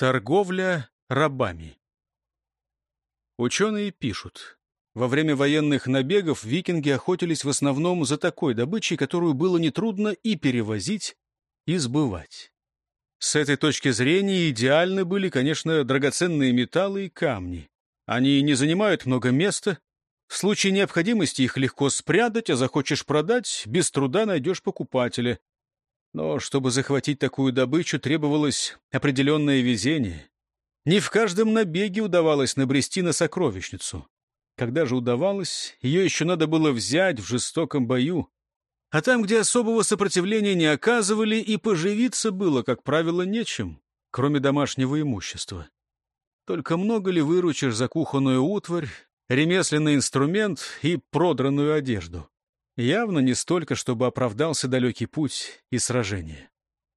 Торговля рабами. Ученые пишут, во время военных набегов викинги охотились в основном за такой добычей, которую было нетрудно и перевозить, и сбывать. С этой точки зрения идеальны были, конечно, драгоценные металлы и камни. Они не занимают много места. В случае необходимости их легко спрятать, а захочешь продать, без труда найдешь покупателя. Но чтобы захватить такую добычу, требовалось определенное везение. Не в каждом набеге удавалось набрести на сокровищницу. Когда же удавалось, ее еще надо было взять в жестоком бою. А там, где особого сопротивления не оказывали, и поживиться было, как правило, нечем, кроме домашнего имущества. Только много ли выручишь за кухонную утварь, ремесленный инструмент и продранную одежду? Явно не столько, чтобы оправдался далекий путь и сражение.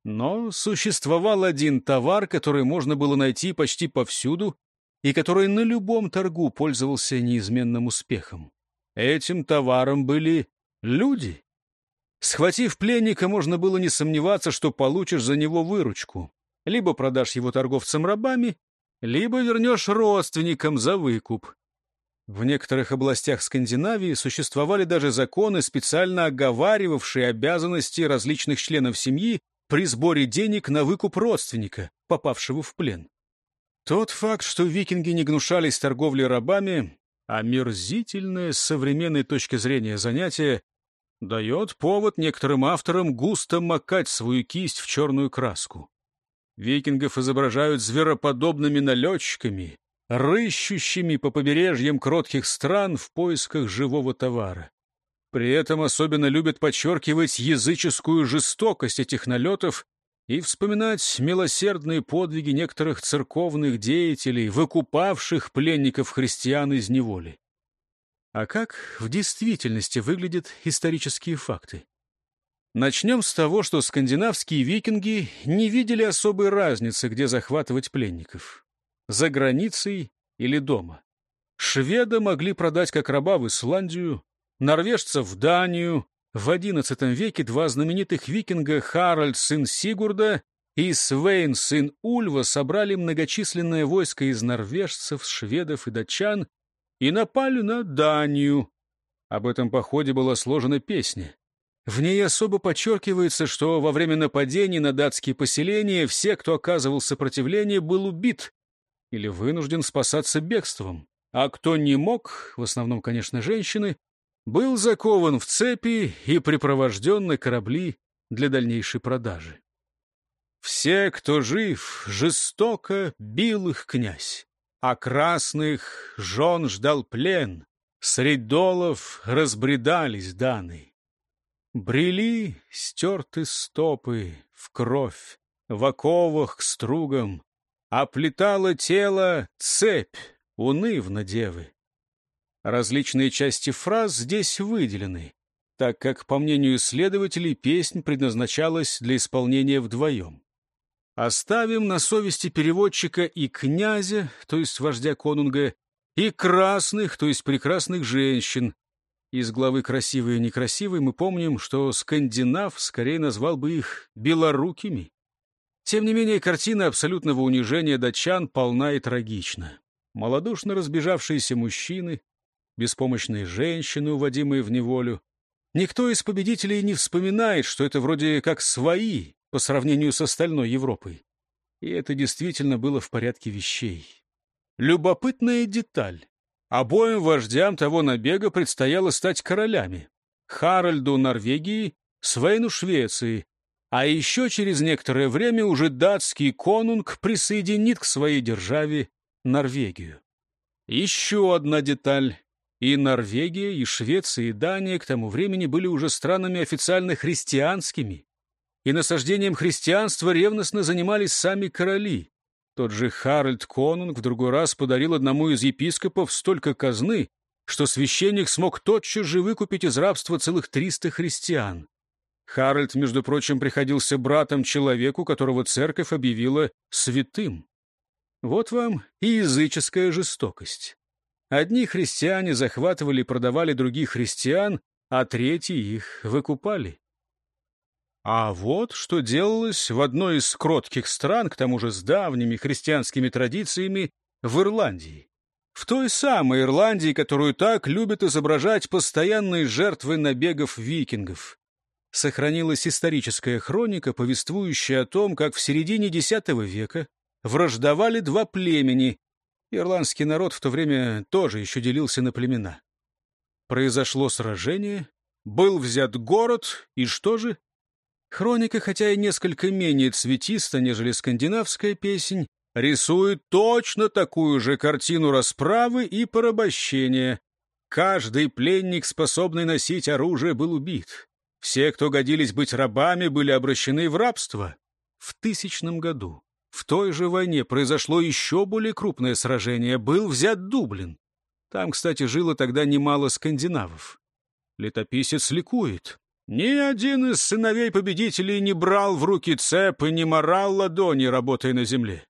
Но существовал один товар, который можно было найти почти повсюду и который на любом торгу пользовался неизменным успехом. Этим товаром были люди. Схватив пленника, можно было не сомневаться, что получишь за него выручку. Либо продашь его торговцам рабами, либо вернешь родственникам за выкуп. В некоторых областях Скандинавии существовали даже законы, специально оговаривавшие обязанности различных членов семьи при сборе денег на выкуп родственника, попавшего в плен. Тот факт, что викинги не гнушались торговлей рабами, омерзительное с современной точки зрения занятие, дает повод некоторым авторам густо макать свою кисть в черную краску. Викингов изображают звероподобными налетчиками, рыщущими по побережьям кротких стран в поисках живого товара. При этом особенно любят подчеркивать языческую жестокость этих налетов и вспоминать милосердные подвиги некоторых церковных деятелей, выкупавших пленников-христиан из неволи. А как в действительности выглядят исторические факты? Начнем с того, что скандинавские викинги не видели особой разницы, где захватывать пленников за границей или дома. Шведа могли продать как раба в Исландию, норвежцев в Данию. В XI веке два знаменитых викинга Харальд, сын Сигурда, и Свейн, сын Ульва, собрали многочисленное войско из норвежцев, шведов и датчан и напали на Данию. Об этом походе была сложена песня. В ней особо подчеркивается, что во время нападений на датские поселения все, кто оказывал сопротивление, был убит, или вынужден спасаться бегством, а кто не мог, в основном, конечно, женщины, был закован в цепи и припровожден на корабли для дальнейшей продажи. Все, кто жив, жестоко бил их князь, а красных жен ждал плен, средь долов разбредались даны. Брели стерты стопы в кровь, в оковах к стругам, оплетала тело цепь, унывно девы. Различные части фраз здесь выделены, так как, по мнению исследователей, песнь предназначалась для исполнения вдвоем. Оставим на совести переводчика и князя, то есть вождя конунга, и красных, то есть прекрасных женщин. Из главы «Красивые и некрасивые» мы помним, что скандинав скорее назвал бы их белорукими. Тем не менее, картина абсолютного унижения датчан полна и трагична. Молодушно разбежавшиеся мужчины, беспомощные женщины, уводимые в неволю. Никто из победителей не вспоминает, что это вроде как свои по сравнению с остальной Европой. И это действительно было в порядке вещей. Любопытная деталь. Обоим вождям того набега предстояло стать королями. Харальду Норвегии, Свейну Швеции, а еще через некоторое время уже датский конунг присоединит к своей державе Норвегию. Еще одна деталь. И Норвегия, и Швеция, и Дания к тому времени были уже странами официально христианскими. И насаждением христианства ревностно занимались сами короли. Тот же Харальд Конунг в другой раз подарил одному из епископов столько казны, что священник смог тотчас же выкупить из рабства целых триста христиан. Харальд, между прочим, приходился братом человеку, которого церковь объявила святым. Вот вам и языческая жестокость. Одни христиане захватывали и продавали других христиан, а третьи их выкупали. А вот что делалось в одной из кротких стран, к тому же с давними христианскими традициями, в Ирландии. В той самой Ирландии, которую так любят изображать постоянные жертвы набегов викингов. Сохранилась историческая хроника, повествующая о том, как в середине X века враждовали два племени. Ирландский народ в то время тоже еще делился на племена. Произошло сражение, был взят город, и что же? Хроника, хотя и несколько менее цветиста, нежели скандинавская песнь, рисует точно такую же картину расправы и порабощения. Каждый пленник, способный носить оружие, был убит. Все, кто годились быть рабами, были обращены в рабство. В тысячном году, в той же войне, произошло еще более крупное сражение. Был взят Дублин. Там, кстати, жило тогда немало скандинавов. Летописец ликует. Ни один из сыновей победителей не брал в руки цеп и не морал ладони, работая на земле.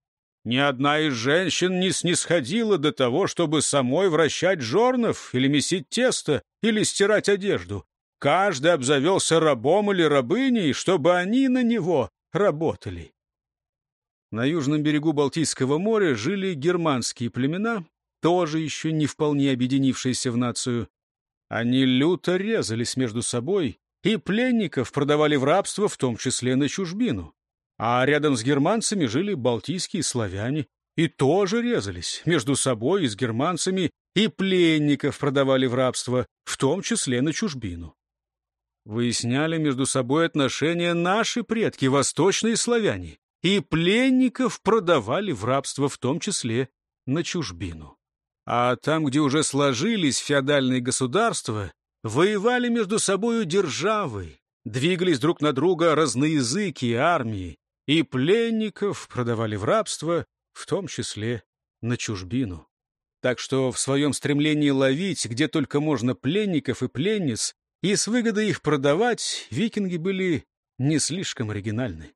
Ни одна из женщин не снисходила до того, чтобы самой вращать жорнов или месить тесто или стирать одежду. Каждый обзавелся рабом или рабыней, чтобы они на него работали. На южном берегу Балтийского моря жили германские племена, тоже еще не вполне объединившиеся в нацию. Они люто резались между собой, и пленников продавали в рабство, в том числе на чужбину. А рядом с германцами жили балтийские славяне, и тоже резались между собой и с германцами, и пленников продавали в рабство, в том числе на чужбину. Выясняли между собой отношения наши предки, восточные славяне, и пленников продавали в рабство, в том числе на чужбину. А там, где уже сложились феодальные государства, воевали между собою державы, двигались друг на друга разноязыкие армии, и пленников продавали в рабство, в том числе на чужбину. Так что в своем стремлении ловить, где только можно, пленников и пленниц, и с выгодой их продавать, викинги были не слишком оригинальны.